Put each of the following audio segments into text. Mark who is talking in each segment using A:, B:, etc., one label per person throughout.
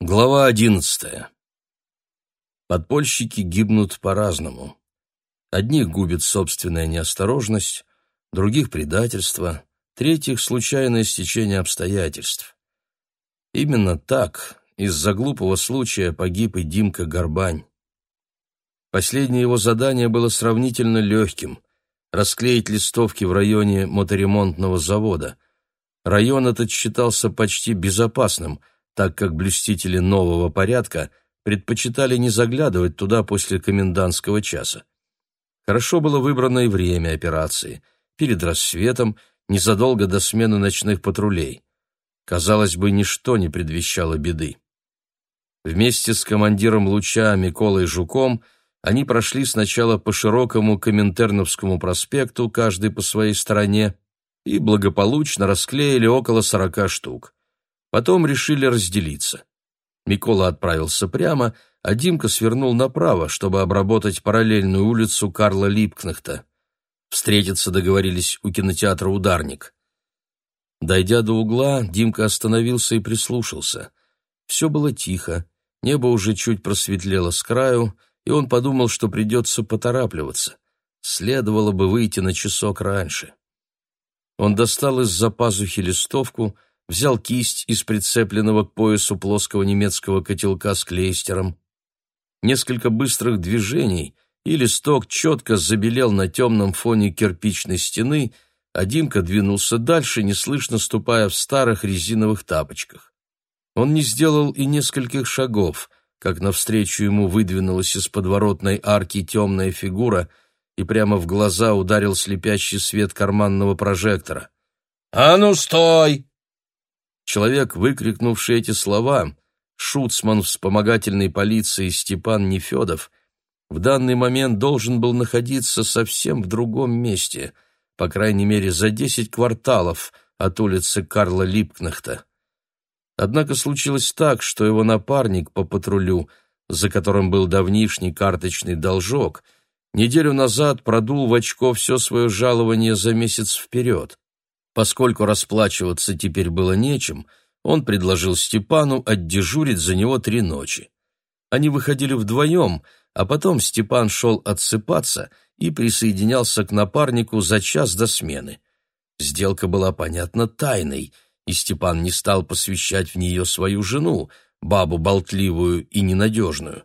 A: Глава одиннадцатая. Подпольщики гибнут по-разному. Одних губит собственная неосторожность, других — предательство, третьих — случайное стечение обстоятельств. Именно так, из-за глупого случая, погиб и Димка Горбань. Последнее его задание было сравнительно легким — расклеить листовки в районе моторемонтного завода. Район этот считался почти безопасным, так как блюстители нового порядка предпочитали не заглядывать туда после комендантского часа. Хорошо было выбрано и время операции — перед рассветом, незадолго до смены ночных патрулей. Казалось бы, ничто не предвещало беды. Вместе с командиром луча Миколой Жуком — они прошли сначала по широкому Коминтерновскому проспекту, каждый по своей стороне, и благополучно расклеили около сорока штук. Потом решили разделиться. Микола отправился прямо, а Димка свернул направо, чтобы обработать параллельную улицу Карла Липкнехта. Встретиться договорились у кинотеатра «Ударник». Дойдя до угла, Димка остановился и прислушался. Все было тихо, небо уже чуть просветлело с краю, и он подумал, что придется поторапливаться. Следовало бы выйти на часок раньше. Он достал из-за пазухи листовку, взял кисть из прицепленного к поясу плоского немецкого котелка с клейстером. Несколько быстрых движений, и листок четко забелел на темном фоне кирпичной стены, а Димка двинулся дальше, неслышно ступая в старых резиновых тапочках. Он не сделал и нескольких шагов, как навстречу ему выдвинулась из подворотной арки темная фигура и прямо в глаза ударил слепящий свет карманного прожектора. «А ну, стой!» Человек, выкрикнувший эти слова, шуцман вспомогательной полиции Степан Нефедов, в данный момент должен был находиться совсем в другом месте, по крайней мере, за десять кварталов от улицы Карла Липкнехта. Однако случилось так, что его напарник по патрулю, за которым был давнишний карточный должок, неделю назад продул в очко все свое жалование за месяц вперед. Поскольку расплачиваться теперь было нечем, он предложил Степану отдежурить за него три ночи. Они выходили вдвоем, а потом Степан шел отсыпаться и присоединялся к напарнику за час до смены. Сделка была, понятно, тайной — и Степан не стал посвящать в нее свою жену, бабу болтливую и ненадежную.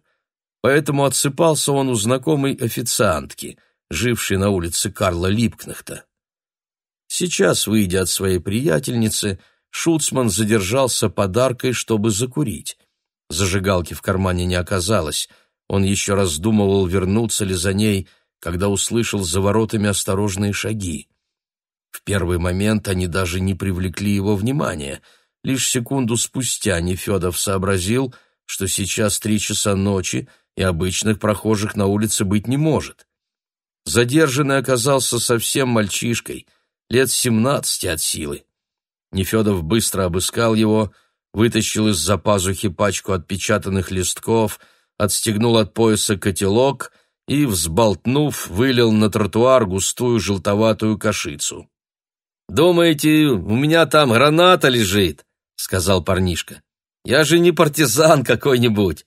A: Поэтому отсыпался он у знакомой официантки, жившей на улице Карла Липкнехта. Сейчас, выйдя от своей приятельницы, Шуцман задержался подаркой, чтобы закурить. Зажигалки в кармане не оказалось. Он еще раздумывал, вернуться ли за ней, когда услышал за воротами осторожные шаги. В первый момент они даже не привлекли его внимания. Лишь секунду спустя Нефедов сообразил, что сейчас три часа ночи, и обычных прохожих на улице быть не может. Задержанный оказался совсем мальчишкой, лет семнадцати от силы. Нефедов быстро обыскал его, вытащил из-за пазухи пачку отпечатанных листков, отстегнул от пояса котелок и, взболтнув, вылил на тротуар густую желтоватую кашицу. «Думаете, у меня там граната лежит?» — сказал парнишка. «Я же не партизан какой-нибудь».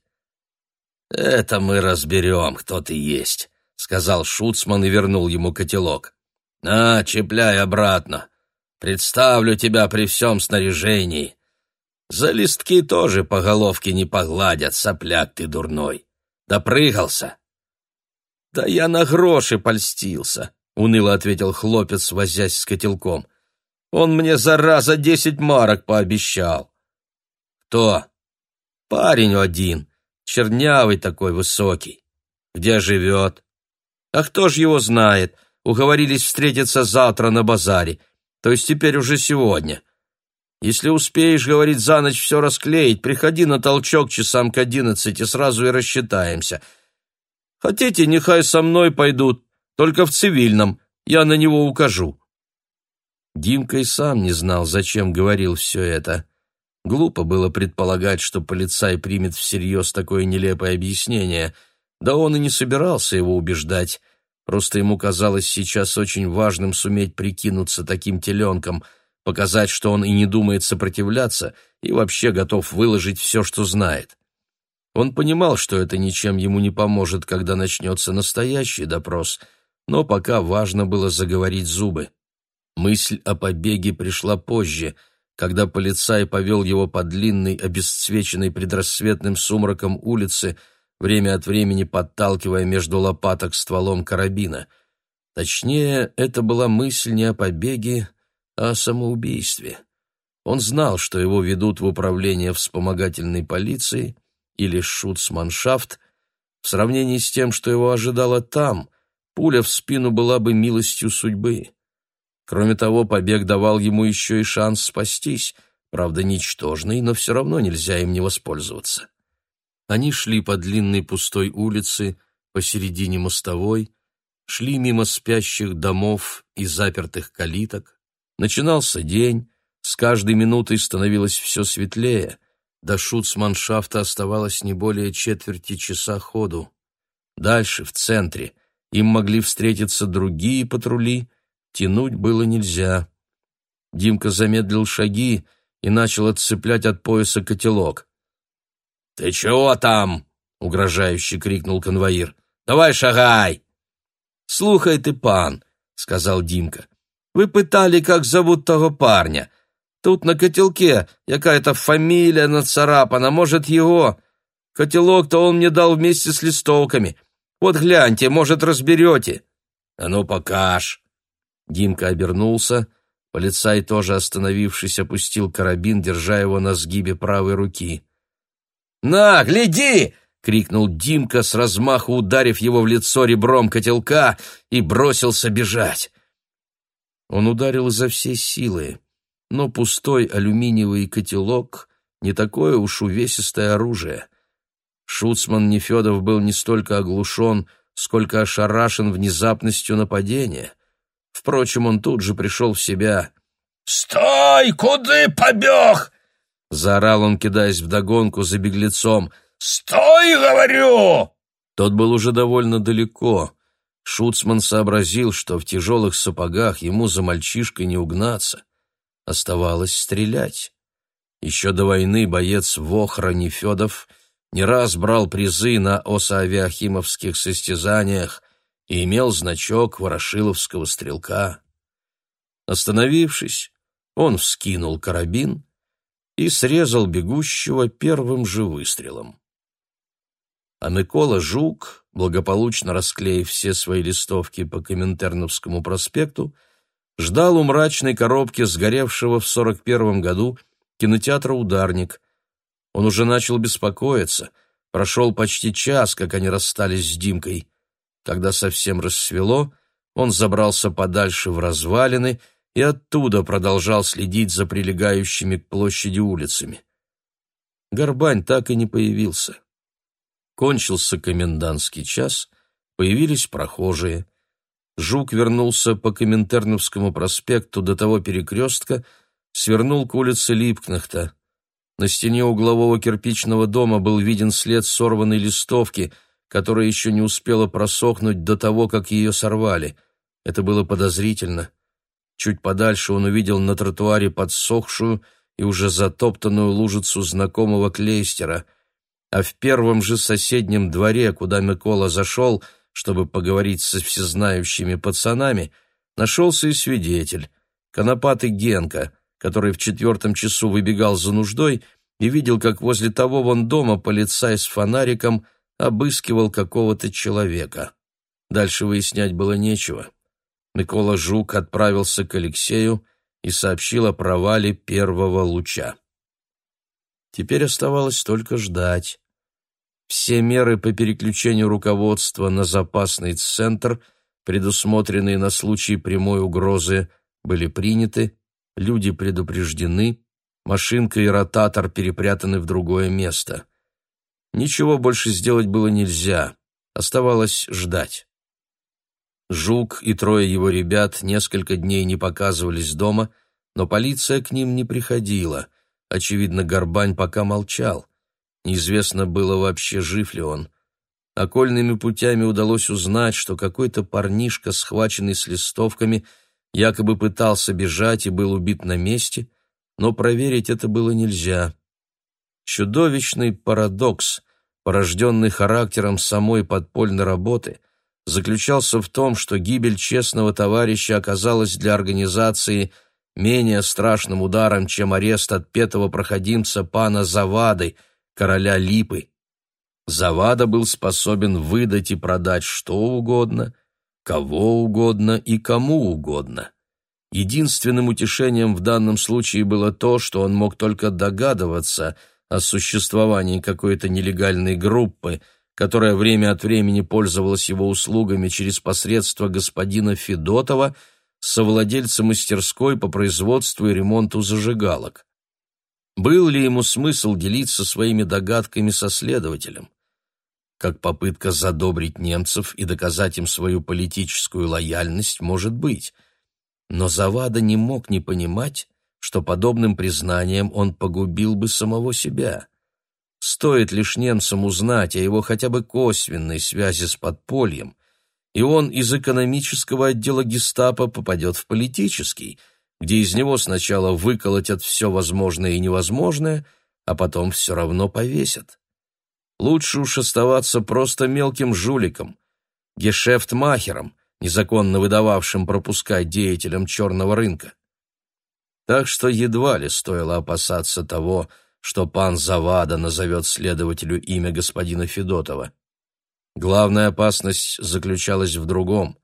A: «Это мы разберем, кто ты есть», — сказал Шуцман и вернул ему котелок. «На, чепляй обратно. Представлю тебя при всем снаряжении. За листки тоже по головке не погладят, сопляк ты дурной. Допрыгался?» «Да я на гроши польстился», — уныло ответил хлопец, возясь с котелком. Он мне, зараза, десять марок пообещал. Кто? Парень один, чернявый такой, высокий. Где живет? А кто ж его знает? Уговорились встретиться завтра на базаре, то есть теперь уже сегодня. Если успеешь, говорит, за ночь все расклеить, приходи на толчок часам к одиннадцати, сразу и рассчитаемся. Хотите, нехай со мной пойдут, только в цивильном, я на него укажу. Димка и сам не знал, зачем говорил все это. Глупо было предполагать, что полицай примет всерьез такое нелепое объяснение. Да он и не собирался его убеждать. Просто ему казалось сейчас очень важным суметь прикинуться таким теленком, показать, что он и не думает сопротивляться, и вообще готов выложить все, что знает. Он понимал, что это ничем ему не поможет, когда начнется настоящий допрос, но пока важно было заговорить зубы. Мысль о побеге пришла позже, когда полицай повел его по длинной, обесцвеченной предрассветным сумраком улице, время от времени подталкивая между лопаток стволом карабина. Точнее, это была мысль не о побеге, а о самоубийстве. Он знал, что его ведут в управление вспомогательной полиции, или шуцманшафт, в сравнении с тем, что его ожидало там, пуля в спину была бы милостью судьбы. Кроме того, побег давал ему еще и шанс спастись, правда, ничтожный, но все равно нельзя им не воспользоваться. Они шли по длинной пустой улице, посередине мостовой, шли мимо спящих домов и запертых калиток. Начинался день, с каждой минутой становилось все светлее, до шуцманшафта оставалось не более четверти часа ходу. Дальше, в центре, им могли встретиться другие патрули, тянуть было нельзя. Димка замедлил шаги и начал отцеплять от пояса котелок. «Ты чего там?» — угрожающе крикнул конвоир. «Давай шагай!» «Слухай ты, пан», — сказал Димка, — «вы пытали, как зовут того парня. Тут на котелке какая-то фамилия нацарапана, может, его. Котелок-то он мне дал вместе с листовками. Вот гляньте, может, разберете. А ну, покаж. Димка обернулся. Полицай, тоже остановившись, опустил карабин, держа его на сгибе правой руки. «На, гляди!» — крикнул Димка, с размаху ударив его в лицо ребром котелка, и бросился бежать. Он ударил изо всей силы но пустой алюминиевый котелок — не такое уж увесистое оружие. Шуцман Нефедов был не столько оглушен, сколько ошарашен внезапностью нападения. Впрочем, он тут же пришел в себя. «Стой! Куды побег?» — заорал он, кидаясь вдогонку за беглецом. «Стой, говорю!» Тот был уже довольно далеко. Шуцман сообразил, что в тяжелых сапогах ему за мальчишкой не угнаться. Оставалось стрелять. Еще до войны боец Вохра Нефедов не раз брал призы на осавиахимовских состязаниях и имел значок ворошиловского стрелка. Остановившись, он вскинул карабин и срезал бегущего первым же выстрелом. А Микола Жук, благополучно расклеив все свои листовки по Коминтерновскому проспекту, ждал у мрачной коробки сгоревшего в 41 году кинотеатра «Ударник». Он уже начал беспокоиться. Прошел почти час, как они расстались с Димкой. Когда совсем рассвело, он забрался подальше в развалины и оттуда продолжал следить за прилегающими к площади улицами. Горбань так и не появился. Кончился комендантский час, появились прохожие — Жук вернулся по Коминтерновскому проспекту до того перекрестка, свернул к улице Липкнахта. На стене углового кирпичного дома был виден след сорванной листовки, которая еще не успела просохнуть до того, как ее сорвали. Это было подозрительно. Чуть подальше он увидел на тротуаре подсохшую и уже затоптанную лужицу знакомого клейстера, а в первом же соседнем дворе, куда Микола зашел, — чтобы поговорить со всезнающими пацанами, нашелся и свидетель, конопатый Генка, который в четвертом часу выбегал за нуждой и видел, как возле того вон дома полицай с фонариком обыскивал какого-то человека. Дальше выяснять было нечего. Микола Жук отправился к Алексею и сообщил о провале первого луча. Теперь оставалось только ждать. Все меры по переключению руководства на запасный центр, предусмотренные на случай прямой угрозы, были приняты, люди предупреждены, машинка и ротатор перепрятаны в другое место. Ничего больше сделать было нельзя, оставалось ждать. Жук и трое его ребят несколько дней не показывались дома, но полиция к ним не приходила. Очевидно, Горбань пока молчал. Неизвестно было вообще, жив ли он. Окольными путями удалось узнать, что какой-то парнишка, схваченный с листовками, якобы пытался бежать и был убит на месте, но проверить это было нельзя. Чудовищный парадокс, порожденный характером самой подпольной работы, заключался в том, что гибель честного товарища оказалась для организации менее страшным ударом, чем арест отпетого проходимца пана Завады, короля Липы. Завада был способен выдать и продать что угодно, кого угодно и кому угодно. Единственным утешением в данном случае было то, что он мог только догадываться о существовании какой-то нелегальной группы, которая время от времени пользовалась его услугами через посредство господина Федотова, совладельца мастерской по производству и ремонту зажигалок. Был ли ему смысл делиться своими догадками со следователем? Как попытка задобрить немцев и доказать им свою политическую лояльность, может быть. Но Завада не мог не понимать, что подобным признанием он погубил бы самого себя. Стоит лишь немцам узнать о его хотя бы косвенной связи с подпольем, и он из экономического отдела гестапо попадет в политический, где из него сначала выколотят все возможное и невозможное, а потом все равно повесят. Лучше уж оставаться просто мелким жуликом, гешефтмахером, незаконно выдававшим пропуска деятелям черного рынка. Так что едва ли стоило опасаться того, что пан Завада назовет следователю имя господина Федотова. Главная опасность заключалась в другом.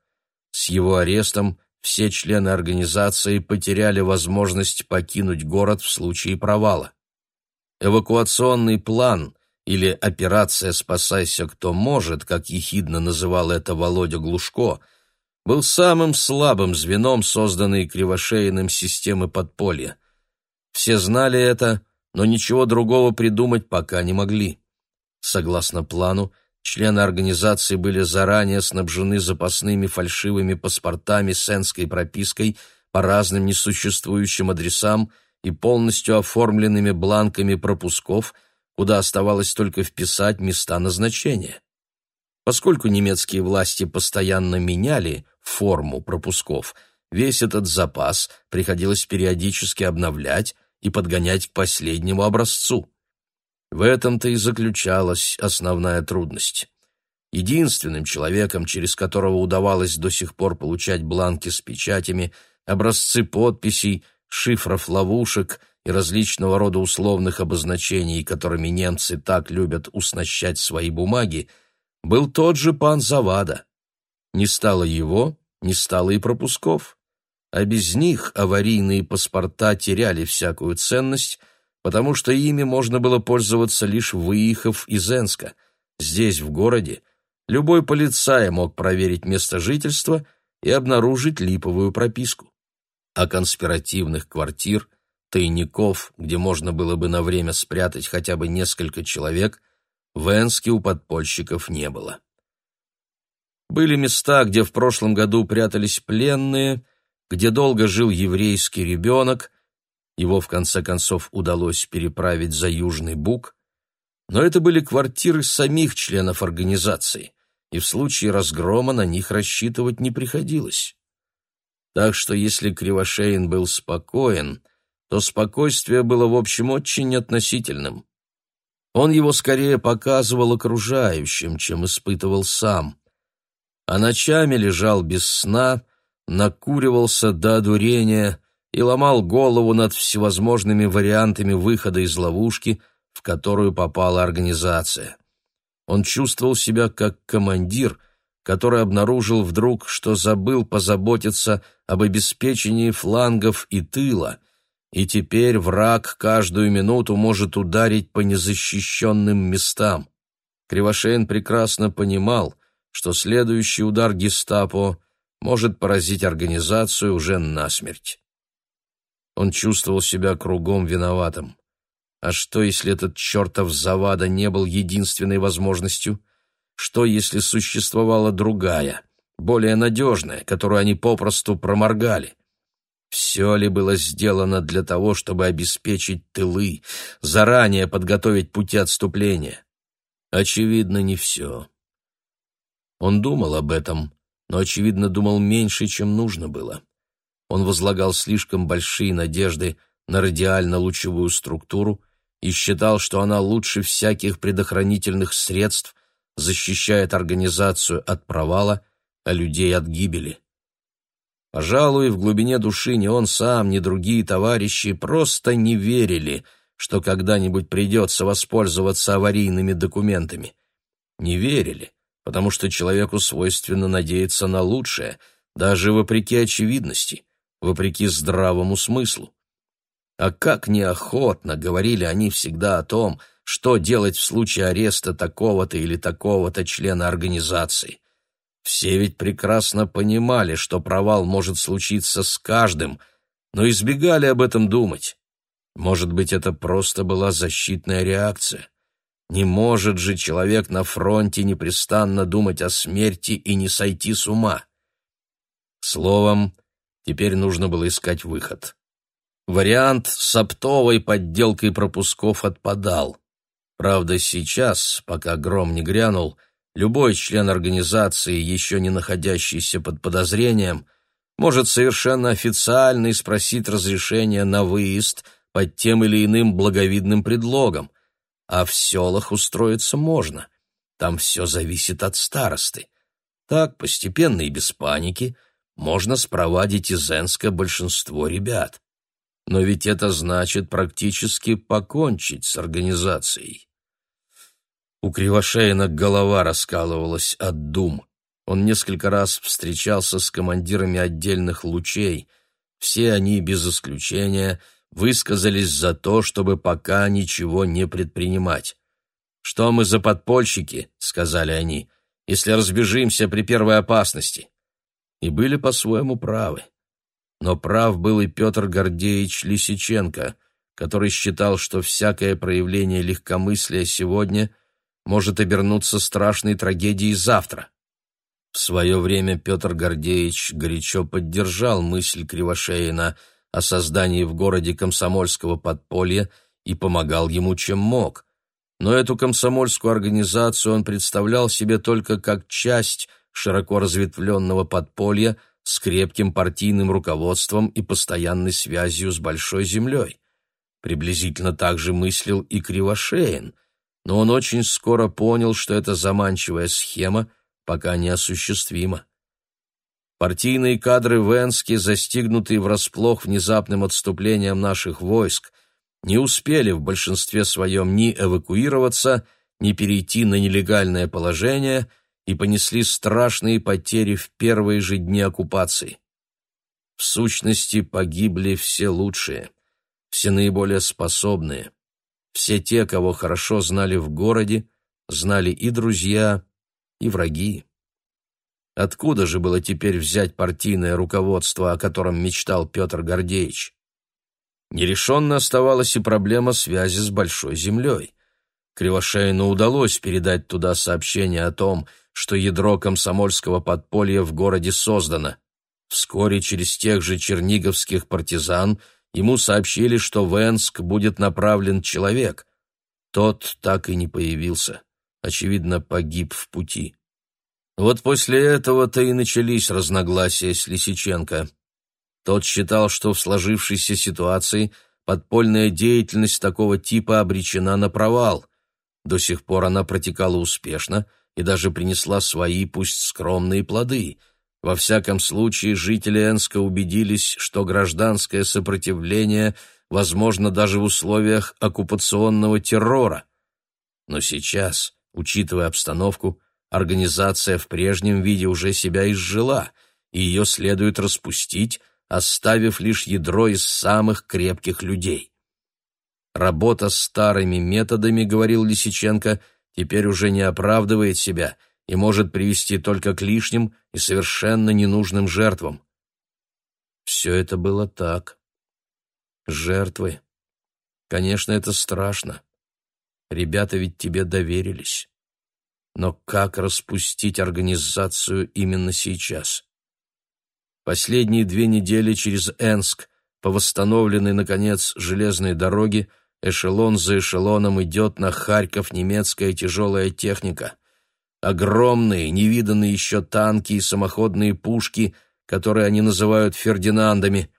A: С его арестом все члены организации потеряли возможность покинуть город в случае провала. Эвакуационный план или операция «Спасайся, кто может», как ехидно называл это Володя Глушко, был самым слабым звеном, созданной кривошеиным системы подполья. Все знали это, но ничего другого придумать пока не могли. Согласно плану, члены организации были заранее снабжены запасными фальшивыми паспортами с энской пропиской по разным несуществующим адресам и полностью оформленными бланками пропусков, куда оставалось только вписать места назначения. Поскольку немецкие власти постоянно меняли форму пропусков, весь этот запас приходилось периодически обновлять, и подгонять к последнему образцу. В этом-то и заключалась основная трудность. Единственным человеком, через которого удавалось до сих пор получать бланки с печатями, образцы подписей, шифров ловушек и различного рода условных обозначений, которыми немцы так любят уснащать свои бумаги, был тот же пан Завада. Не стало его, не стало и пропусков а без них аварийные паспорта теряли всякую ценность, потому что ими можно было пользоваться лишь выехав из Энска. Здесь, в городе, любой полицай мог проверить место жительства и обнаружить липовую прописку. А конспиративных квартир, тайников, где можно было бы на время спрятать хотя бы несколько человек, в Энске у подпольщиков не было. Были места, где в прошлом году прятались пленные, где долго жил еврейский ребенок, его в конце концов удалось переправить за Южный Буг, но это были квартиры самих членов организации, и в случае разгрома на них рассчитывать не приходилось. Так что если Кривошеин был спокоен, то спокойствие было в общем очень относительным. Он его скорее показывал окружающим, чем испытывал сам. А ночами лежал без сна, накуривался до одурения и ломал голову над всевозможными вариантами выхода из ловушки, в которую попала организация. Он чувствовал себя как командир, который обнаружил вдруг, что забыл позаботиться об обеспечении флангов и тыла, и теперь враг каждую минуту может ударить по незащищенным местам. Кривошеин прекрасно понимал, что следующий удар гестапо — может поразить организацию уже насмерть. Он чувствовал себя кругом виноватым. А что, если этот чертов Завада не был единственной возможностью? Что, если существовала другая, более надежная, которую они попросту проморгали? Все ли было сделано для того, чтобы обеспечить тылы, заранее подготовить пути отступления? Очевидно, не все. Он думал об этом, но, очевидно, думал меньше, чем нужно было. он возлагал слишком большие надежды на радиально-лучевую структуру и считал, что она лучше всяких предохранительных средств защищает организацию от провала, а людей от гибели. Пожалуй, в глубине души ни он сам, ни другие товарищи просто не верили, что когда-нибудь придется воспользоваться аварийными документами. Не верили, потому что человеку свойственно надеяться на лучшее, даже вопреки очевидности, вопреки здравому смыслу. А как неохотно говорили они всегда о том, что делать в случае ареста такого-то или такого-то члена организации. Все ведь прекрасно понимали, что провал может случиться с каждым, но избегали об этом думать. Может быть, это просто была защитная реакция. Не может же человек на фронте непрестанно думать о смерти и не сойти с ума. Словом, теперь нужно было искать выход. Вариант с оптовой подделкой пропусков отпадал. Правда, сейчас, пока гром не грянул, любой член организации, еще не находящийся под подозрением, может совершенно официально и спросить разрешения на выезд под тем или иным благовидным предлогом. А в селах устроиться можно. Там все зависит от старосты. Так, постепенно и без паники, можно спровадить из Энска большинство ребят. Но ведь это значит практически покончить с организацией. У Кривошеина голова раскалывалась от дум. Он несколько раз встречался с командирами отдельных лучей. Все они, без исключения, высказались за то, чтобы пока ничего не предпринимать. «Что мы за подпольщики?» — сказали они, — «если разбежимся при первой опасности». И были по-своему правы. Но прав был и Петр Гордеевич Лисиченко, который считал, что всякое проявление легкомыслия сегодня — может обернуться страшной трагедией завтра. В свое время Петр Гордеевич горячо поддержал мысль Кривошеина о создании в городе комсомольского подполья и помогал ему чем мог. Но эту комсомольскую организацию он представлял себе только как часть широко разветвленного подполья с крепким партийным руководством и постоянной связью с Большой Землей. Приблизительно так же мыслил и Кривошеин, но он очень скоро понял, что эта заманчивая схема пока неосуществима. Партийные кадры в Энске, застигнутые врасплох внезапным отступлением наших войск, не успели в большинстве своем ни эвакуироваться, ни перейти на нелегальное положение и понесли страшные потери в первые же дни оккупации. В сущности, погибли все лучшие, все наиболее способные. Все те, кого хорошо знали в городе, знали и друзья, и враги. Откуда же было теперь взять партийное руководство, о котором мечтал Петр Гордеевич? Нерешенно оставалась и проблема связи с Большой Землей. Кривошеину удалось передать туда сообщение о том, что ядро комсомольского подполья в городе создано. Вскоре через тех же черниговских партизан – ему сообщили, что в Энск будет направлен человек. Тот так и не появился. Очевидно, погиб в пути. Вот после этого-то и начались разногласия с Лисиченко. Тот считал, что в сложившейся ситуации подпольная деятельность такого типа обречена на провал. До сих пор она протекала успешно и даже принесла свои, пусть скромные плоды — во всяком случае, жители Энска убедились, что гражданское сопротивление возможно даже в условиях оккупационного террора. Но сейчас, учитывая обстановку, организация в прежнем виде уже себя изжила, и ее следует распустить, оставив лишь ядро из самых крепких людей. Работа старыми методами, говорил Лисиченко, теперь уже не оправдывает себя – и может привести только к лишним и совершенно ненужным жертвам. Все это было так. Жертвы. Конечно, это страшно. Ребята ведь тебе доверились. Но как распустить организацию именно сейчас? Последние две недели через Энск по восстановленной, наконец, железной дороге эшелон за эшелоном идет на Харьков немецкая тяжелая техника. Огромные, невиданные еще танки и самоходные пушки, которые они называют Фердинандами.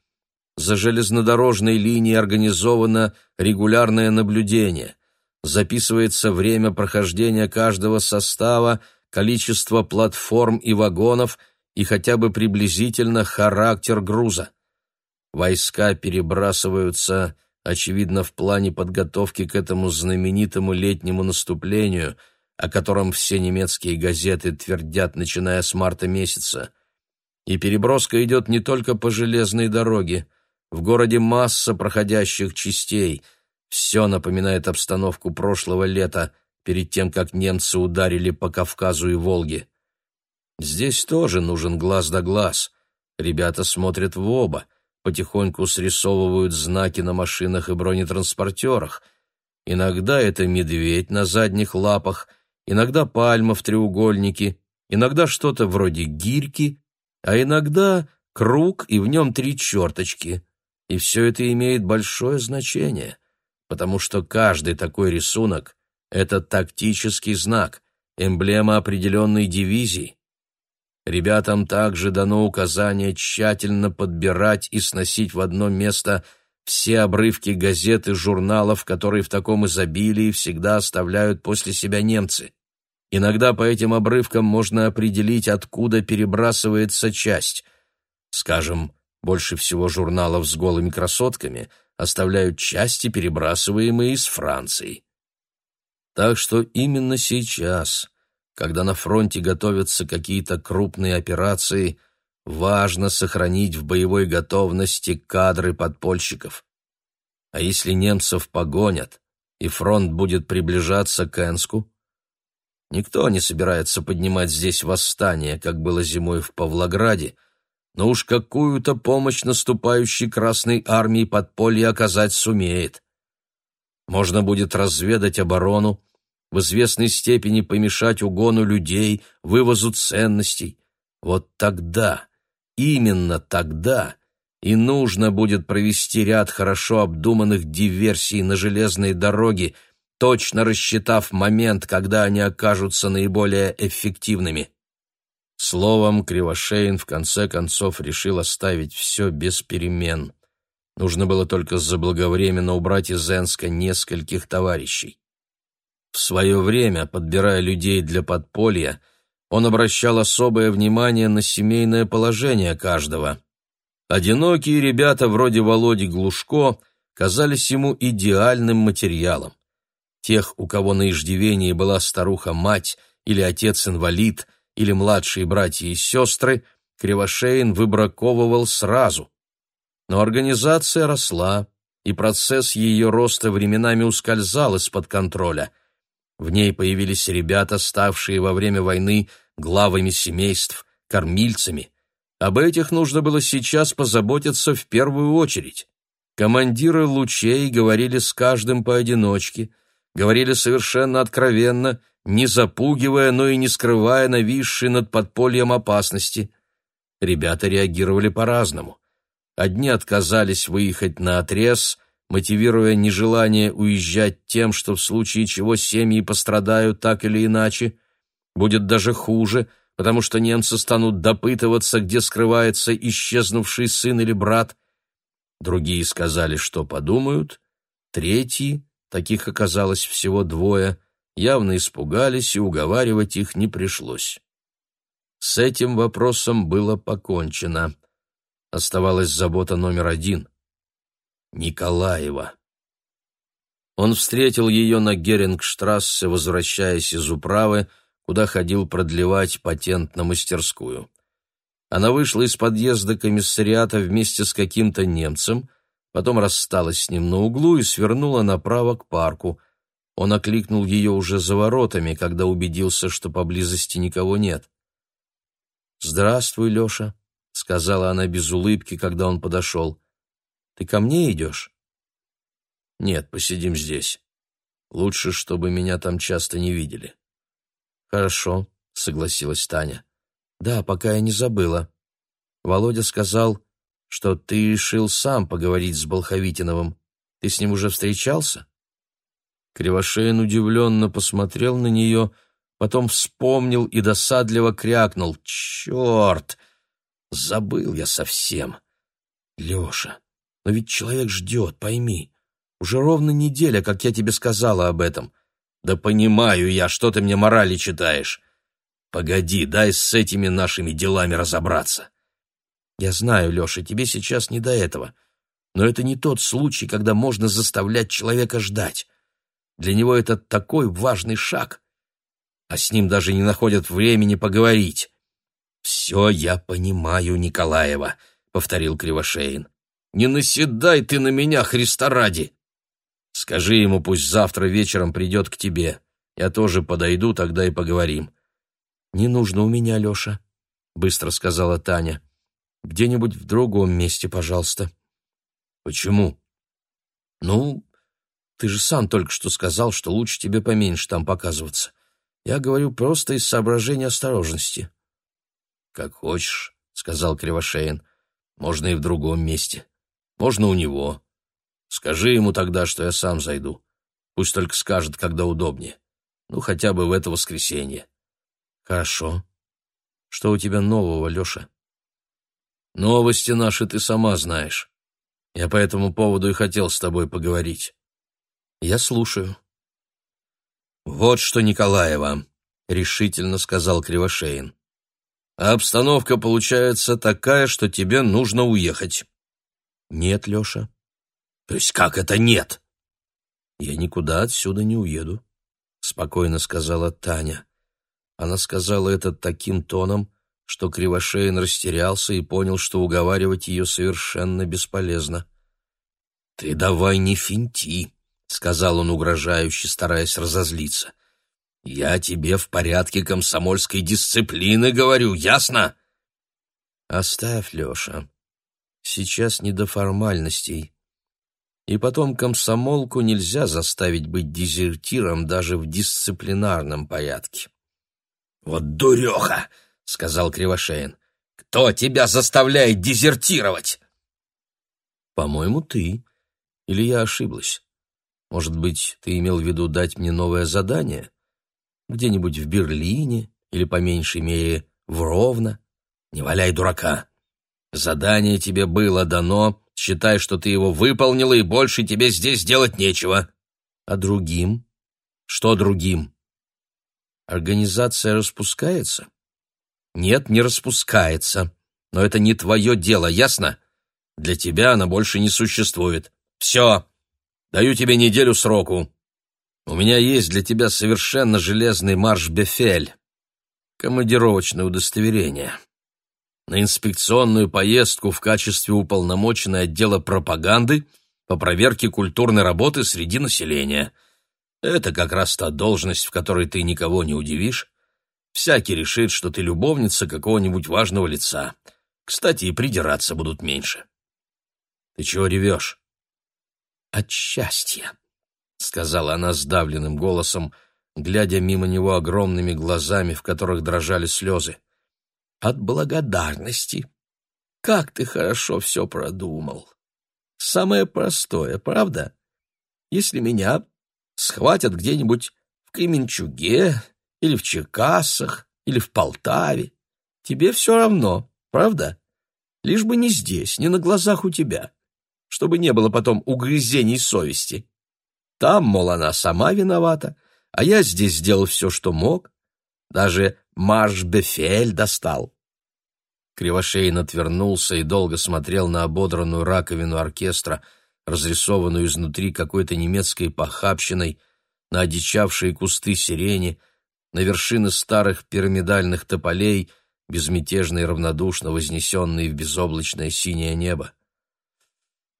A: За железнодорожной линией организовано регулярное наблюдение. Записывается время прохождения каждого состава, количество платформ и вагонов и хотя бы приблизительно характер груза. Войска перебрасываются, очевидно, в плане подготовки к этому знаменитому летнему наступлению, о котором все немецкие газеты твердят, начиная с марта месяца. И переброска идет не только по железной дороге. В городе масса проходящих частей. Все напоминает обстановку прошлого лета, перед тем, как немцы ударили по Кавказу и Волге. Здесь тоже нужен глаз да глаз. Ребята смотрят в оба, потихоньку срисовывают знаки на машинах и бронетранспортерах. Иногда это медведь на задних лапах, иногда пальма в треугольнике, иногда что-то вроде гирьки, а иногда круг и в нем три черточки. И все это имеет большое значение, потому что каждый такой рисунок — это тактический знак, эмблема определенной дивизии. Ребятам также дано указание тщательно подбирать и сносить в одно место все обрывки газет и журналов, которые в таком изобилии всегда оставляют после себя немцы. Иногда по этим обрывкам можно определить, откуда перебрасывается часть. Скажем, больше всего журналов с голыми красотками оставляют части, перебрасываемые из Франции. Так что именно сейчас когда на фронте готовятся какие-то крупные операции, важно сохранить в боевой готовности кадры подпольщиков. А если немцев погонят, и фронт будет приближаться к Энску? Никто не собирается поднимать здесь восстание, как было зимой в Павлограде, но уж какую-то помощь наступающей Красной Армии подполье оказать сумеет. Можно будет разведать оборону, в известной степени помешать угону людей, вывозу ценностей. Вот тогда, именно тогда и нужно будет провести ряд хорошо обдуманных диверсий на железной дороге, точно рассчитав момент, когда они окажутся наиболее эффективными. Словом, Кривошеин в конце концов решил оставить все без перемен. Нужно было только заблаговременно убрать из Энска нескольких товарищей. В свое время, подбирая людей для подполья, он обращал особое внимание на семейное положение каждого. Одинокие ребята вроде Володи Глушко казались ему идеальным материалом. Тех, у кого на иждивении была старуха-мать или отец-инвалид, или младшие братья и сестры, Кривошеин выбраковывал сразу. Но организация росла, и процесс ее роста временами ускользал из-под контроля – в ней появились ребята, ставшие во время войны главами семейств, кормильцами. Об этих нужно было сейчас позаботиться в первую очередь. Командиры лучей говорили с каждым поодиночке, говорили совершенно откровенно, не запугивая, но и не скрывая нависшей над подпольем опасности. Ребята реагировали по-разному. Одни отказались выехать на отрез, мотивируя нежелание уезжать тем, что в случае чего семьи пострадают так или иначе. Будет даже хуже, потому что немцы станут допытываться, где скрывается исчезнувший сын или брат. Другие сказали, что подумают. Третьи, таких оказалось всего двое, явно испугались, и уговаривать их не пришлось. С этим вопросом было покончено. Оставалась забота номер один. Николаева. Он встретил ее на Герингштрассе, возвращаясь из управы, куда ходил продлевать патент на мастерскую. Она вышла из подъезда комиссариата вместе с каким-то немцем, потом рассталась с ним на углу и свернула направо к парку. Он окликнул ее уже за воротами, когда убедился, что поблизости никого нет. «Здравствуй, Леша», — сказала она без улыбки, когда он подошел. Ты ко мне идешь?» «Нет, посидим здесь. Лучше, чтобы меня там часто не видели». «Хорошо», — согласилась Таня. «Да, пока я не забыла. Володя сказал, что ты решил сам поговорить с Болховитиновым. Ты с ним уже встречался?» Кривошеин удивленно посмотрел на нее, потом вспомнил и досадливо крякнул. «Черт! Забыл я совсем. Леша, но ведь человек ждет, пойми. Уже ровно неделя, как я тебе сказала об этом. Да понимаю я, что ты мне морали читаешь. Погоди, дай с этими нашими делами разобраться. Я знаю, Леша, тебе сейчас не до этого. Но это не тот случай, когда можно заставлять человека ждать. Для него это такой важный шаг. А с ним даже не находят времени поговорить. «Все я понимаю, Николаева», — повторил Кривошеин. «Не наседай ты на меня, Христа ради!» «Скажи ему, пусть завтра вечером придет к тебе. Я тоже подойду, тогда и поговорим». «Не нужно у меня, Леша», — быстро сказала Таня. «Где-нибудь в другом месте, пожалуйста». «Почему?» «Ну, ты же сам только что сказал, что лучше тебе поменьше там показываться. Я говорю просто из соображения осторожности». «Как хочешь», — сказал Кривошеин. «Можно и в другом месте. Можно у него. Скажи ему тогда, что я сам зайду. Пусть только скажет, когда удобнее. Ну, хотя бы в это воскресенье». «Хорошо. Что у тебя нового, Леша?» «Новости наши ты сама знаешь. Я по этому поводу и хотел с тобой поговорить». «Я слушаю». «Вот что, Николаева», — решительно сказал Кривошеин. «А обстановка получается такая, что тебе нужно уехать». «Нет, Леша». «То есть как это нет?» «Я никуда отсюда не уеду», — спокойно сказала Таня. Она сказала это таким тоном, что Кривошеин растерялся и понял, что уговаривать ее совершенно бесполезно. «Ты давай не финти», — сказал он угрожающе, стараясь разозлиться. «Я тебе в порядке комсомольской дисциплины говорю, ясно?» «Оставь, Леша. Сейчас не до формальностей. И потом комсомолку нельзя заставить быть дезертиром даже в дисциплинарном порядке. «Вот дуреха!» — сказал Кривошеин. «Кто тебя заставляет дезертировать?» «По-моему, ты. Или я ошиблась? Может быть, ты имел в виду дать мне новое задание? Где-нибудь в Берлине или, по меньшей мере, в Ровно? Не валяй дурака. Задание тебе было дано, считай, что ты его выполнила, и больше тебе здесь делать нечего. А другим? Что другим? Организация распускается? Нет, не распускается. Но это не твое дело, ясно? Для тебя она больше не существует. Все. Даю тебе неделю сроку. У меня есть для тебя совершенно железный марш-бефель. Командировочное удостоверение. На инспекционную поездку в качестве уполномоченной отдела пропаганды по проверке культурной работы среди населения — это как раз та должность, в которой ты никого не удивишь. Всякий решит, что ты любовница какого-нибудь важного лица. Кстати, и придираться будут меньше. Ты чего ревешь? От счастья, — сказала она сдавленным голосом, глядя мимо него огромными глазами, в которых дрожали слезы. От благодарности. Как ты хорошо все продумал. Самое простое, правда? Если меня схватят где-нибудь в Кременчуге или в Черкассах или в Полтаве. Тебе все равно, правда? Лишь бы не здесь, не на глазах у тебя, чтобы не было потом угрызений совести. Там, мол, она сама виновата, а я здесь сделал все, что мог. Даже марш-бефель достал. Кривошеин отвернулся и долго смотрел на ободранную раковину оркестра — разрисованную изнутри какой-то немецкой похабщиной, на одичавшие кусты сирени, на вершины старых пирамидальных тополей, безмятежно и равнодушно вознесенные в безоблачное синее небо.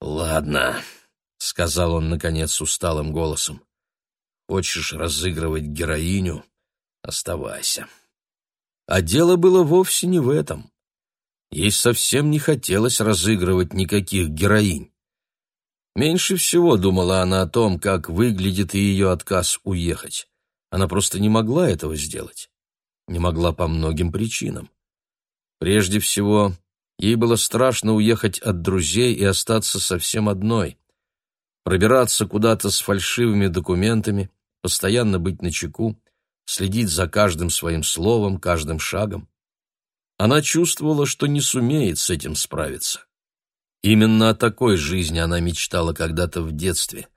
A: «Ладно», — сказал он, наконец, усталым голосом, — «хочешь разыгрывать героиню? Оставайся». А дело было вовсе не в этом. Ей совсем не хотелось разыгрывать никаких героинь. Меньше всего думала она о том, как выглядит ее отказ уехать. Она просто не могла этого сделать. Не могла по многим причинам. Прежде всего, ей было страшно уехать от друзей и остаться совсем одной. Пробираться куда-то с фальшивыми документами, постоянно быть начеку, следить за каждым своим словом, каждым шагом. она чувствовала, что не сумеет с этим справиться. Именно о такой жизни она мечтала когда-то в детстве.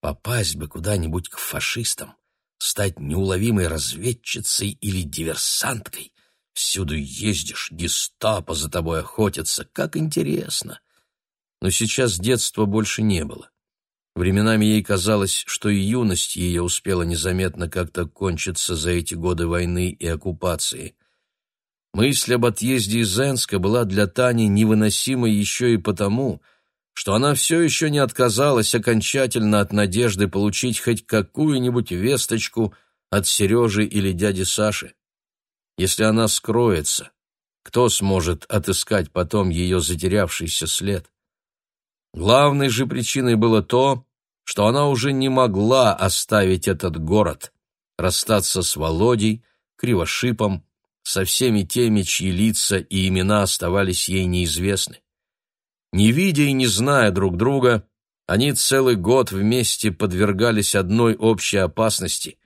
A: Попасть бы куда-нибудь к фашистам, стать неуловимой разведчицей или диверсанткой. Всюду ездишь, гестапо за тобой охотятся, как интересно. Но сейчас детства больше не было. Временами ей казалось, что и юность ее успела незаметно как-то кончиться за эти годы войны и оккупации. Мысль об отъезде из Энска была для Тани невыносимой еще и потому, что она все еще не отказалась окончательно от надежды получить хоть какую-нибудь весточку от Сережи или дяди Саши. Если она скроется, кто сможет отыскать потом ее затерявшийся след? Главной же причиной было то, что она уже не могла оставить этот город, расстаться с Володей, Кривошипом, со всеми теми, чьи лица и имена оставались ей неизвестны. Не видя и не зная друг друга, они целый год вместе подвергались одной общей опасности,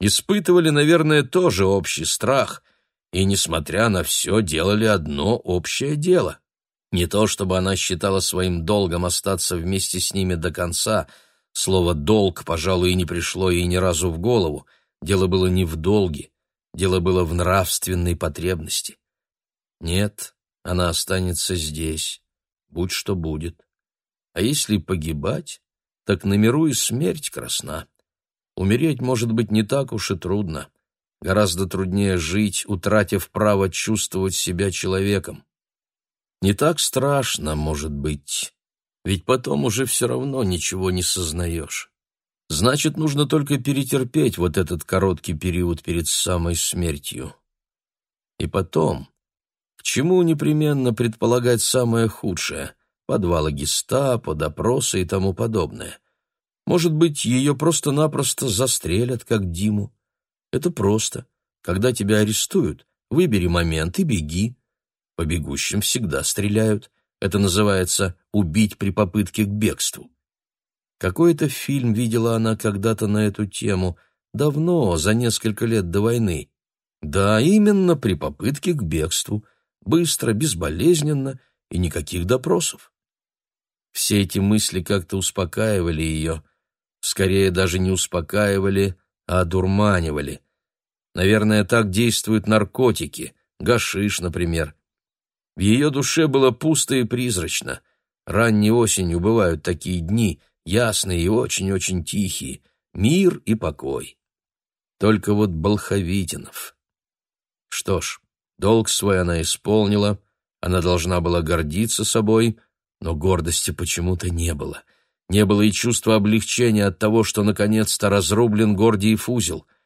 A: испытывали, наверное, тоже общий страх и, несмотря на все, делали одно общее дело. Не то чтобы она считала своим долгом остаться вместе с ними до конца, слово «долг», пожалуй, и не пришло ей ни разу в голову, дело было не в долге, дело было в нравственной потребности. Нет, она останется здесь, будь что будет. А если погибать, так на миру и смерть красна. Умереть, может быть, не так уж и трудно. Гораздо труднее жить, утратив право чувствовать себя человеком. Не так страшно, может быть, ведь потом уже все равно ничего не сознаешь. Значит, нужно только перетерпеть вот этот короткий период перед самой смертью. И потом, к чему непременно предполагать самое худшее? Подвалы гестапо, допросы и тому подобное. Может быть, ее просто-напросто застрелят, как Диму. Это просто. Когда тебя арестуют, выбери момент и беги. По бегущим всегда стреляют. Это называется «убить при попытке к бегству». Какой-то фильм видела она когда-то на эту тему, давно, за несколько лет до войны. Да, именно при попытке к бегству, быстро, безболезненно и никаких допросов. Все эти мысли как-то успокаивали ее, скорее даже не успокаивали, а одурманивали. Наверное, так действуют наркотики, гашиш, например, в ее душе было пусто и призрачно. Ранней осенью бывают такие дни, ясные и очень-очень тихие, мир и покой. Только вот Болховитинов. Что ж, долг свой она исполнила, она должна была гордиться собой, но гордости почему-то не было. Не было и чувства облегчения от того, что наконец-то разрублен Гордиев узел —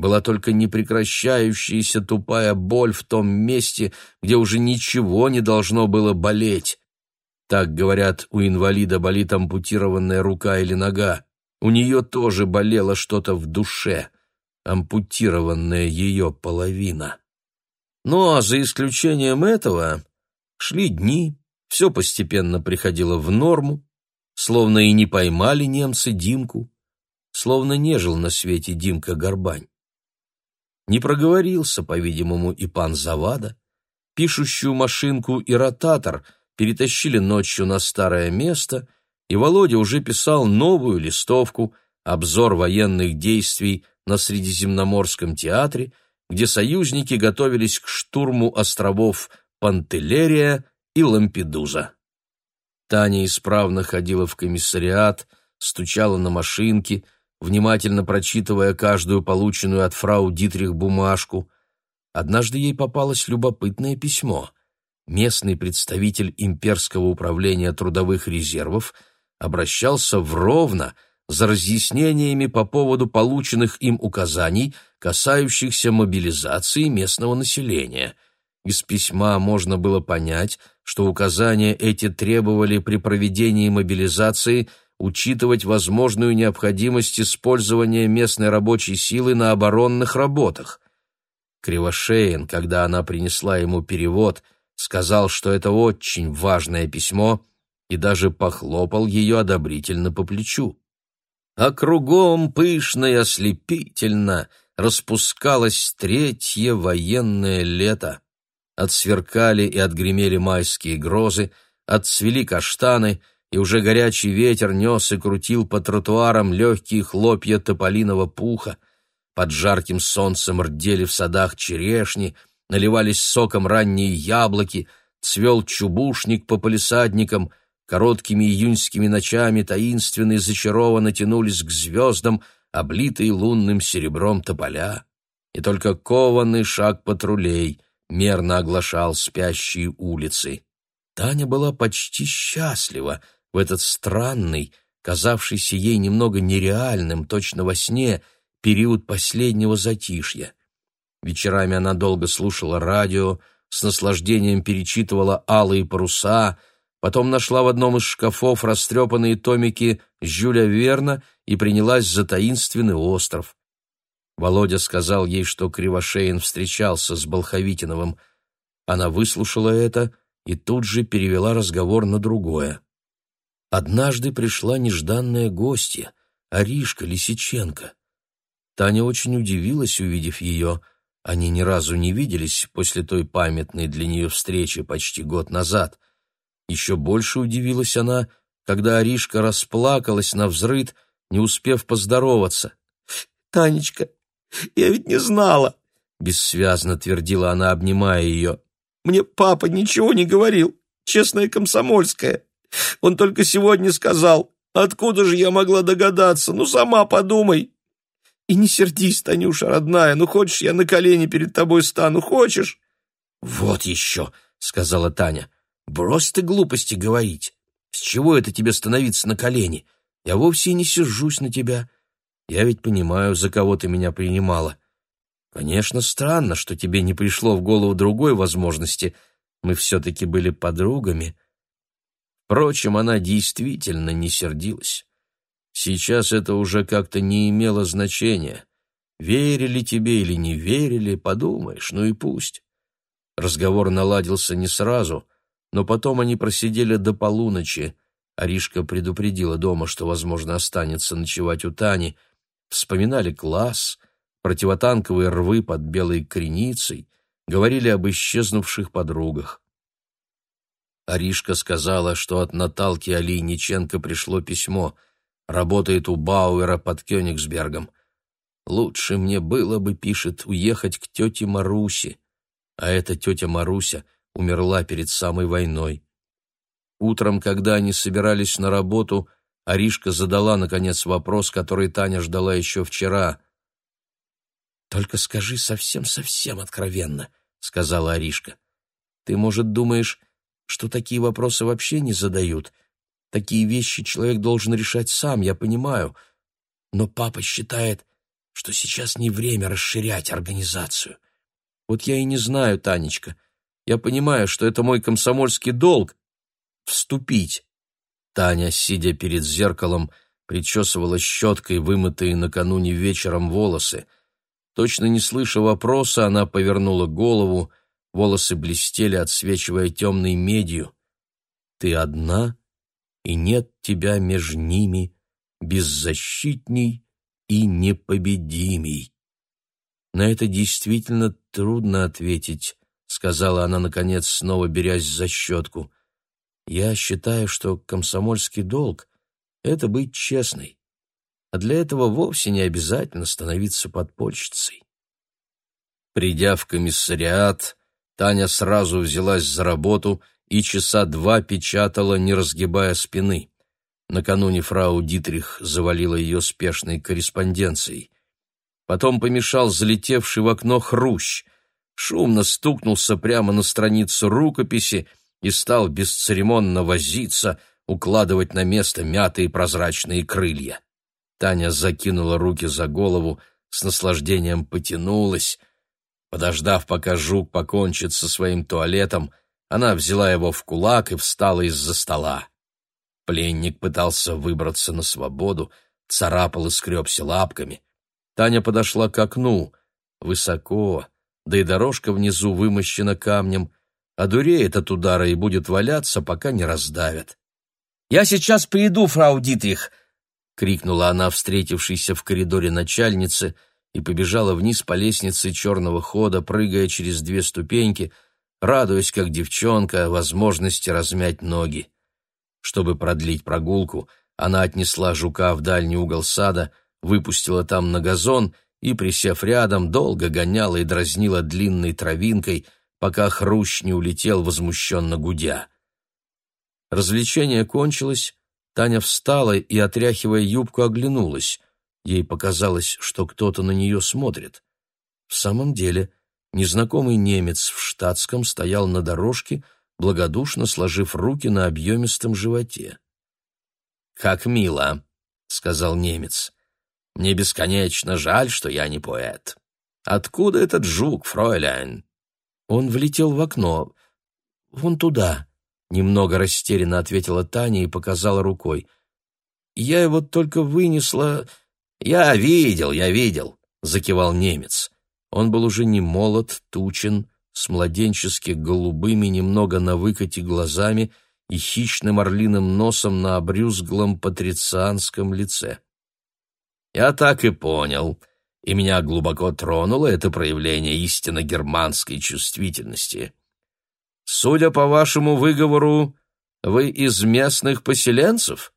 A: была только непрекращающаяся тупая боль в том месте, где уже ничего не должно было болеть. Так говорят, у инвалида болит ампутированная рука или нога. У нее тоже болело что-то в душе, ампутированная ее половина. Ну а за исключением этого шли дни, все постепенно приходило в норму, словно и не поймали немцы Димку, словно не жил на свете Димка Горбань. Не проговорился, по-видимому, и пан Завада. Пишущую машинку и ротатор перетащили ночью на старое место, и Володя уже писал новую листовку «Обзор военных действий на Средиземноморском театре», где союзники готовились к штурму островов Пантелерия и Лампедуза. Таня исправно ходила в комиссариат, стучала на машинке, внимательно прочитывая каждую полученную от фрау Дитрих бумажку. Однажды ей попалось любопытное письмо. Местный представитель имперского управления трудовых резервов обращался в Ровно за разъяснениями по поводу полученных им указаний, касающихся мобилизации местного населения. Из письма можно было понять, что указания эти требовали при проведении мобилизации – учитывать возможную необходимость использования местной рабочей силы на оборонных работах. Кривошеин, когда она принесла ему перевод, сказал, что это очень важное письмо, и даже похлопал ее одобрительно по плечу. А кругом пышно и ослепительно распускалось третье военное лето. Отсверкали и отгремели майские грозы, отцвели каштаны, и уже горячий ветер нес и крутил по тротуарам легкие хлопья тополиного пуха. Под жарким солнцем рдели в садах черешни, наливались соком ранние яблоки, цвел чубушник по палисадникам, короткими июньскими ночами таинственно и зачарованно тянулись к звездам, облитые лунным серебром тополя. И только кованный шаг патрулей мерно оглашал спящие улицы. Таня была почти счастлива в этот странный, казавшийся ей немного нереальным, точно во сне, период последнего затишья. Вечерами она долго слушала радио, с наслаждением перечитывала «Алые паруса», потом нашла в одном из шкафов растрепанные томики Жюля Верна и принялась за таинственный остров. Володя сказал ей, что Кривошеин встречался с Болховитиновым. Она выслушала это и тут же перевела разговор на другое. Однажды пришла нежданная гостья, Аришка Лисиченко. Таня очень удивилась, увидев ее. Они ни разу не виделись после той памятной для нее встречи почти год назад. Еще больше удивилась она, когда Аришка расплакалась на взрыд, не успев поздороваться.
B: «Танечка, я ведь не знала!»
A: — бессвязно твердила она, обнимая ее.
B: «Мне папа ничего не говорил, честная комсомольская. Он только сегодня сказал, откуда же я могла догадаться, ну сама подумай!» И не сердись, Танюша, родная, ну хочешь, я на колени перед тобой стану, хочешь?
A: Вот еще, сказала Таня, брось ты глупости говорить. С чего это тебе становиться на колени? Я вовсе не сержусь на тебя. Я ведь понимаю, за кого ты меня принимала. Конечно, странно, что тебе не пришло в голову другой возможности. Мы все-таки были подругами. Впрочем, она действительно не сердилась. Сейчас это уже как-то не имело значения. Верили тебе или не верили, подумаешь, ну и пусть. Разговор наладился не сразу, но потом они просидели до полуночи. Аришка предупредила дома, что, возможно, останется ночевать у Тани. Вспоминали класс, противотанковые рвы под белой креницей, говорили об исчезнувших подругах. Аришка сказала, что от Наталки Алийниченко пришло письмо — Работает у Бауэра под Кёнигсбергом. Лучше мне было бы, пишет, уехать к тете Марусе. А эта тетя Маруся умерла перед самой войной. Утром, когда они собирались на работу, Аришка задала, наконец, вопрос, который Таня ждала еще вчера. «Только скажи совсем-совсем откровенно», — сказала Аришка. «Ты, может, думаешь, что такие вопросы вообще не задают, Такие вещи человек должен решать сам, я понимаю. Но папа считает, что сейчас не время расширять организацию. Вот я и не знаю, Танечка. Я понимаю, что это мой комсомольский долг — вступить. Таня, сидя перед зеркалом, причесывала щеткой вымытые накануне вечером волосы. Точно не слыша вопроса, она повернула голову, волосы блестели, отсвечивая темной медью. «Ты одна?» и нет тебя меж ними, беззащитней и непобедимей. На это действительно трудно ответить, сказала она наконец, снова берясь за щетку. Я считаю, что комсомольский долг это быть честной. А для этого вовсе не обязательно становиться подпольщицей. Придя в комиссариат, Таня сразу взялась за работу и часа два печатала, не разгибая спины. Накануне фрау Дитрих завалила ее спешной корреспонденцией. Потом помешал залетевший в окно хрущ. Шумно стукнулся прямо на страницу рукописи и стал бесцеремонно возиться, укладывать на место мятые прозрачные крылья. Таня закинула руки за голову, с наслаждением потянулась. Подождав, пока жук покончит со своим туалетом, она взяла его в кулак и встала из-за стола. Пленник пытался выбраться на свободу, царапал и скребся лапками. Таня подошла к окну. Высоко, да и дорожка внизу вымощена камнем. Одуреет от удара и будет валяться, пока не раздавят.
B: «Я сейчас приду, фрау Дитрих!»
A: — крикнула она, встретившейся в коридоре начальнице, и побежала вниз по лестнице черного хода, прыгая через две ступеньки — радуясь, как девчонка, возможности размять ноги. Чтобы продлить прогулку, она отнесла жука в дальний угол сада, выпустила там на газон и, присев рядом, долго гоняла и дразнила длинной травинкой, пока хрущ не улетел возмущенно гудя. Развлечение кончилось, Таня встала и, отряхивая юбку, оглянулась. Ей показалось, что кто-то на нее смотрит. В самом деле, незнакомый немец в штатском стоял на дорожке, благодушно сложив руки на объемистом животе. «Как мило», — сказал немец. «Мне бесконечно жаль, что я не поэт. Откуда этот жук, фройляйн?» Он влетел в окно. «Вон туда», — немного растерянно ответила Таня и показала рукой. «Я его только вынесла...» «Я видел, я видел», — закивал немец. Он был уже не молод, тучен, с младенчески голубыми, немного на выкате глазами и хищным орлиным носом на обрюзглом патрицианском лице. «Я так и понял», и меня глубоко тронуло это проявление истинно германской чувствительности. Судя по вашему выговору, вы из местных поселенцев?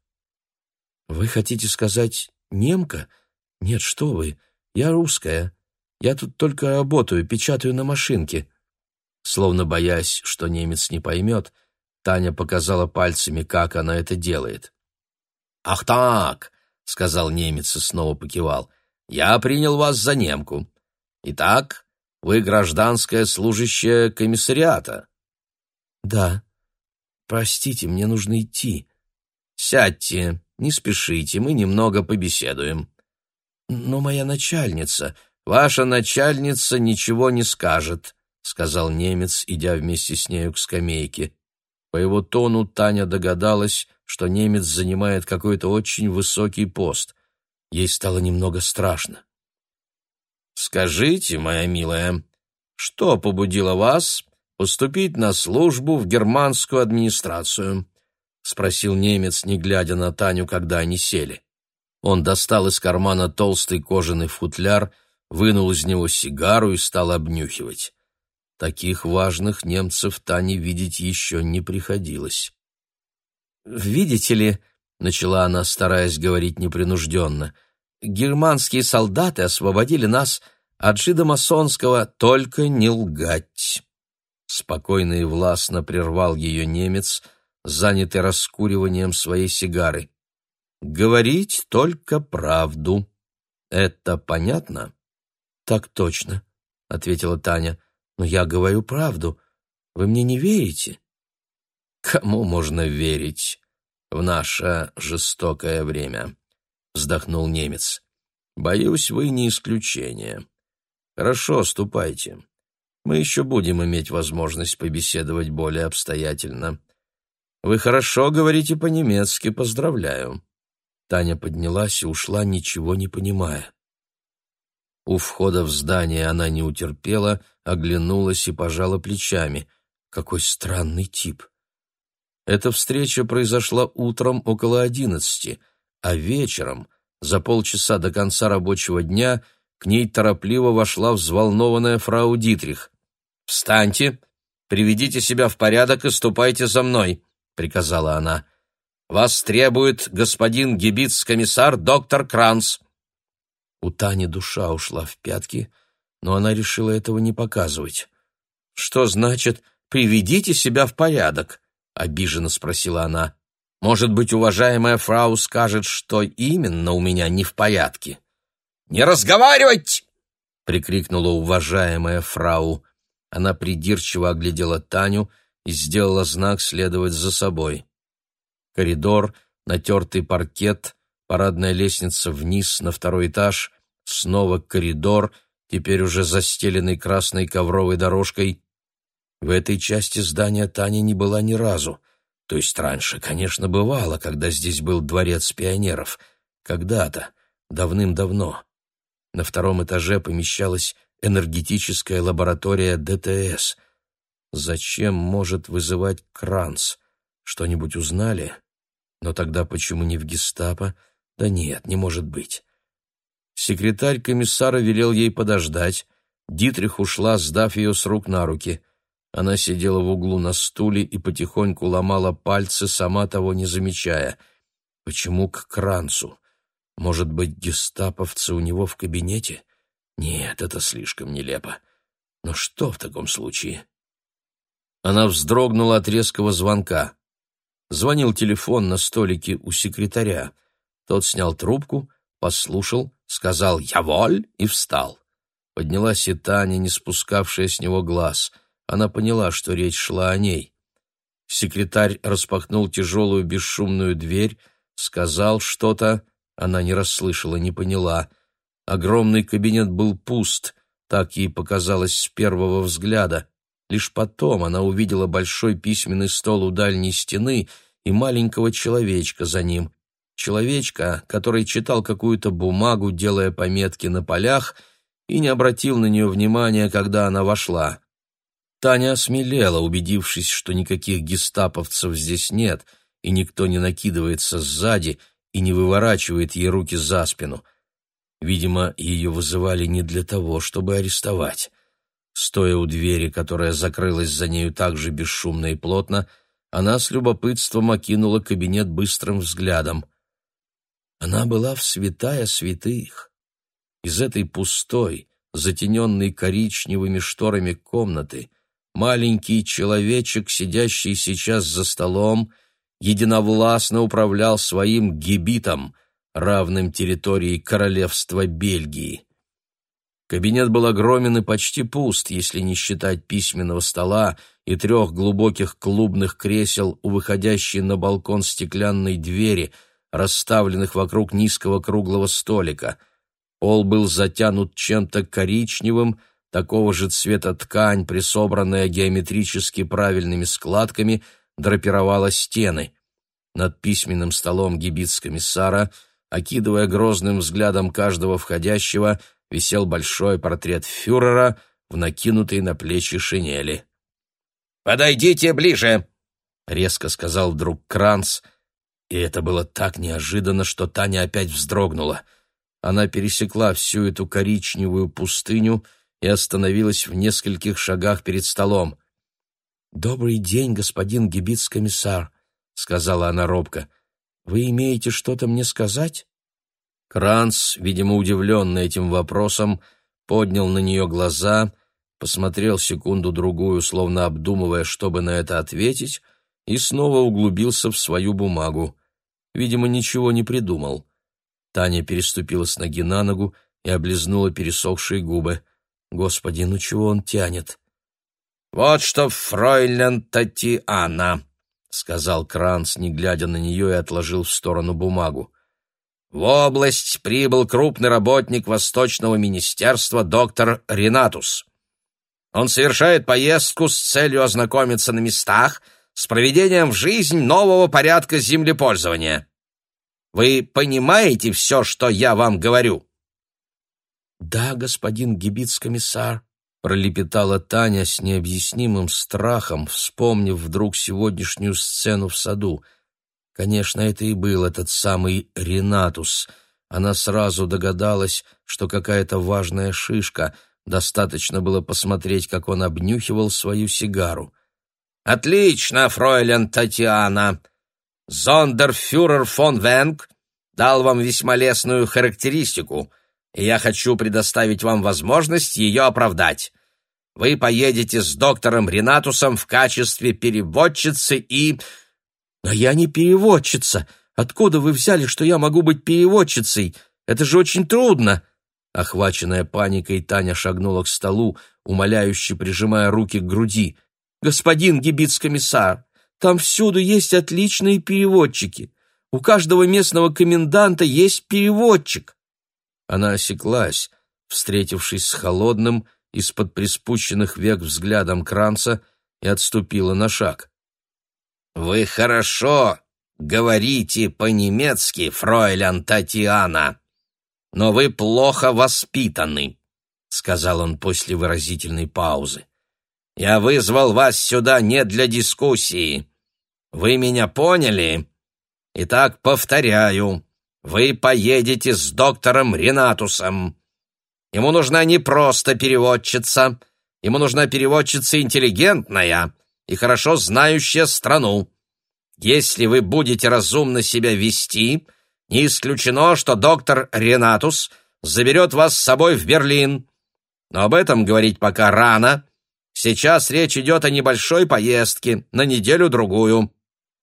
A: Вы хотите сказать немка? Нет, что вы, я русская. Я тут только работаю, печатаю на машинке. Словно боясь, что немец не поймет, Таня показала пальцами, как она это делает. «Ах так!» — сказал немец и снова покивал — я принял вас за немку. Итак, вы гражданская служащая комиссариата. Да. Простите, мне нужно идти. Сядьте, не спешите, мы немного побеседуем. Но моя начальница, ваша начальница ничего не скажет, сказал немец, идя вместе с нею к скамейке. По его тону Таня догадалась, что немец занимает какой-то очень высокий пост. Ей стало немного страшно. «Скажите, моя милая, что побудило вас поступить на службу в германскую администрацию?» — спросил немец, не глядя на Таню, когда они сели. Он достал из кармана толстый кожаный футляр, вынул из него сигару и стал обнюхивать. Таких важных немцев Тане видеть еще не приходилось. «Видите ли», — начала она, стараясь говорить непринужденно, германские солдаты освободили нас от жидомасонского «только не лгать». Спокойно и властно прервал ее немец, занятый раскуриванием своей сигары. «Говорить только правду. Это понятно?» «Так точно», — ответила Таня. «Но я говорю правду. Вы мне не верите?» «Кому можно верить в наше жестокое время?» вздохнул немец. Боюсь, вы не исключение. Хорошо, ступайте. Мы еще будем иметь возможность побеседовать более обстоятельно. Вы хорошо говорите по-немецки, поздравляю. Таня поднялась и ушла, ничего не понимая. У входа в здание она не утерпела, оглянулась и пожала плечами. Какой странный тип. Эта встреча произошла утром около одиннадцати — а вечером, за полчаса до конца рабочего дня, к ней торопливо вошла взволнованная фрау Дитрих. «Встаньте, приведите себя в порядок и ступайте за мной», — приказала она. «Вас требует господин гибиц-комиссар доктор Кранц». У Тани душа ушла в пятки, но она решила этого не показывать. «Что значит «приведите себя в порядок»?» — обиженно спросила она. Может быть, уважаемая фрау скажет, что именно у меня не в порядке. «Не разговаривать!» — прикрикнула уважаемая фрау. Она придирчиво оглядела Таню и сделала знак следовать за собой. Коридор, натертый паркет, парадная лестница вниз на второй этаж, снова коридор, теперь уже застеленный красной ковровой дорожкой. В этой части здания Таня не была ни разу — то есть раньше, конечно, бывало, когда здесь был дворец пионеров. Когда-то, давным-давно. На втором этаже помещалась энергетическая лаборатория ДТС. Зачем может вызывать Кранц? Что-нибудь узнали? Но тогда почему не в гестапо? Да нет, не может быть. Секретарь комиссара велел ей подождать. Дитрих ушла, сдав ее с рук на руки. Она сидела в углу на стуле и потихоньку ломала пальцы, сама того не замечая. Почему к Кранцу? Может быть, гестаповцы у него в кабинете? Нет, это слишком нелепо. Но что в таком случае? Она вздрогнула от резкого звонка. Звонил телефон на столике у секретаря. Тот снял трубку, послушал, сказал «Я воль» и встал. Поднялась и Таня, не спускавшая с него глаз. Она поняла, что речь шла о ней. Секретарь распахнул тяжелую бесшумную дверь, сказал что-то, она не расслышала, не поняла. Огромный кабинет был пуст, так ей показалось с первого взгляда. Лишь потом она увидела большой письменный стол у дальней стены и маленького человечка за ним. Человечка, который читал какую-то бумагу, делая пометки на полях, и не обратил на нее внимания, когда она вошла. Таня осмелела, убедившись, что никаких гестаповцев здесь нет, и никто не накидывается сзади и не выворачивает ей руки за спину. Видимо, ее вызывали не для того, чтобы арестовать. Стоя у двери, которая закрылась за нею так же бесшумно и плотно, она с любопытством окинула кабинет быстрым взглядом. Она была в святая святых. Из этой пустой, затененной коричневыми шторами комнаты маленький человечек, сидящий сейчас за столом, единовластно управлял своим гибитом, равным территории королевства Бельгии. Кабинет был огромен и почти пуст, если не считать письменного стола и трех глубоких клубных кресел у выходящей на балкон стеклянной двери — расставленных вокруг низкого круглого столика. Пол был затянут чем-то коричневым, такого же цвета ткань, присобранная геометрически правильными складками, драпировала стены. Над письменным столом гибиц-комиссара, окидывая грозным взглядом каждого входящего, висел большой портрет фюрера в накинутой на плечи шинели.
B: «Подойдите ближе!»
A: — резко сказал вдруг Кранц, и это было так неожиданно, что Таня опять вздрогнула. Она пересекла всю эту коричневую пустыню и остановилась в нескольких шагах перед столом. «Добрый день, господин гибиц-комиссар», — сказала она робко. «Вы имеете что-то мне сказать?» Кранц, видимо, удивленный этим вопросом, поднял на нее глаза, посмотрел секунду-другую, словно обдумывая, чтобы на это ответить, и снова углубился в свою бумагу. Видимо, ничего не придумал. Таня переступила с ноги на ногу и облизнула пересохшие губы. Господи, ну чего он тянет?
B: «Вот что, фройлен Татьяна», — сказал Кранц, не глядя на нее, и отложил в сторону бумагу. «В область прибыл крупный работник Восточного министерства доктор Ренатус. Он совершает поездку с целью ознакомиться на местах, с проведением в жизнь нового порядка землепользования. Вы понимаете все, что я вам говорю?»
A: «Да, господин гибиц-комиссар», — пролепетала Таня с необъяснимым страхом, вспомнив вдруг сегодняшнюю сцену в саду. Конечно, это и был этот самый Ренатус. Она сразу догадалась, что какая-то важная шишка. Достаточно было посмотреть, как он обнюхивал свою сигару.
B: «Отлично, фройлен Татьяна. Зондерфюрер фон Венг дал вам весьма лестную характеристику, и я хочу предоставить вам возможность ее оправдать. Вы поедете с доктором Ренатусом в качестве переводчицы и...»
A: «Но я не переводчица. Откуда вы взяли, что я могу быть переводчицей? Это же очень трудно!» Охваченная паникой, Таня шагнула к столу, умоляюще прижимая руки к груди господин гибиц-комиссар. Там всюду есть отличные переводчики. У каждого местного коменданта есть переводчик». Она осеклась, встретившись с холодным, из-под приспущенных век взглядом Кранца, и отступила на шаг.
B: «Вы хорошо говорите по-немецки, фройлян Татьяна, но вы плохо воспитаны», — сказал он после выразительной паузы. Я вызвал вас сюда не для дискуссии. Вы меня поняли? Итак, повторяю, вы поедете с доктором Ренатусом. Ему нужна не просто переводчица.
C: Ему нужна переводчица интеллигентная и хорошо знающая страну. Если вы будете разумно себя вести, не исключено, что доктор Ренатус заберет вас с собой в Берлин. Но об этом говорить пока рано. Сейчас речь идет о небольшой поездке на неделю-другую.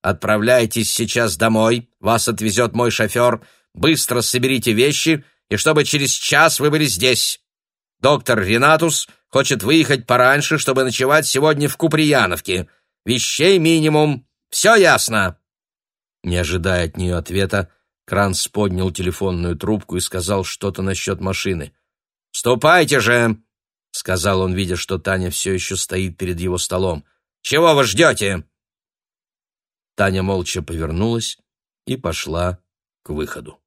C: Отправляйтесь сейчас домой, вас отвезет мой шофер. Быстро соберите вещи, и чтобы через час вы были здесь. Доктор Ренатус хочет выехать пораньше, чтобы ночевать сегодня в Куприяновке. Вещей минимум. Все ясно?»
A: Не ожидая от нее ответа, Кранц поднял телефонную трубку и сказал что-то насчет машины.
C: «Ступайте же!»
A: — сказал он, видя, что Таня все еще стоит перед его столом.
C: «Чего вы ждете?»
A: Таня молча повернулась и пошла к выходу.